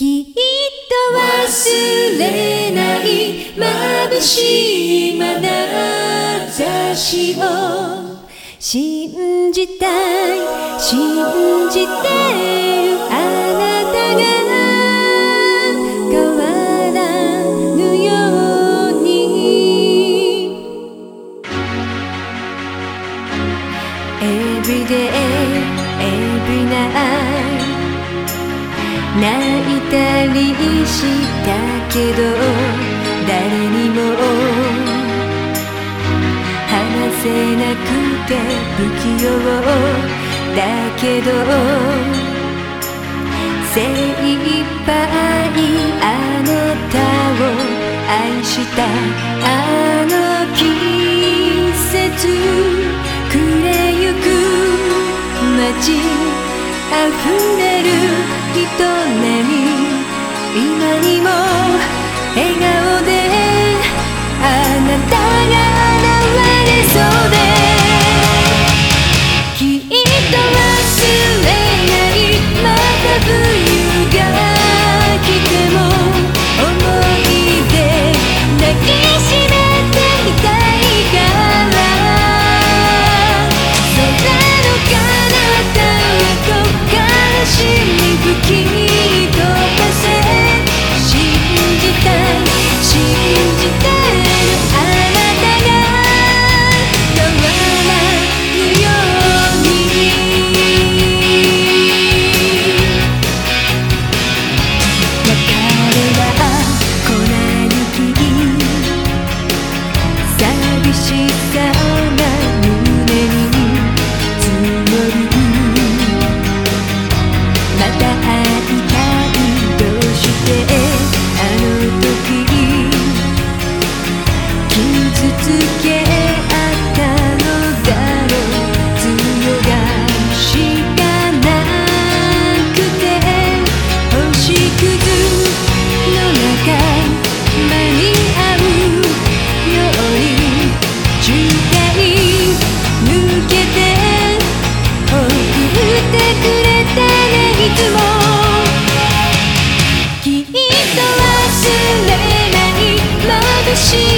きっと忘れない眩しい眼差しを信じたい信じてるあなたが変わらぬように。Every day, every night 泣いたりしたけど誰にも話せなくて不器用だけど精一杯あなたを愛したあの季節暮れゆく街溢れるひとね今にも笑顔であなたが現れそうで「きっと忘れないまた冬が来ても思い出だけ」しか she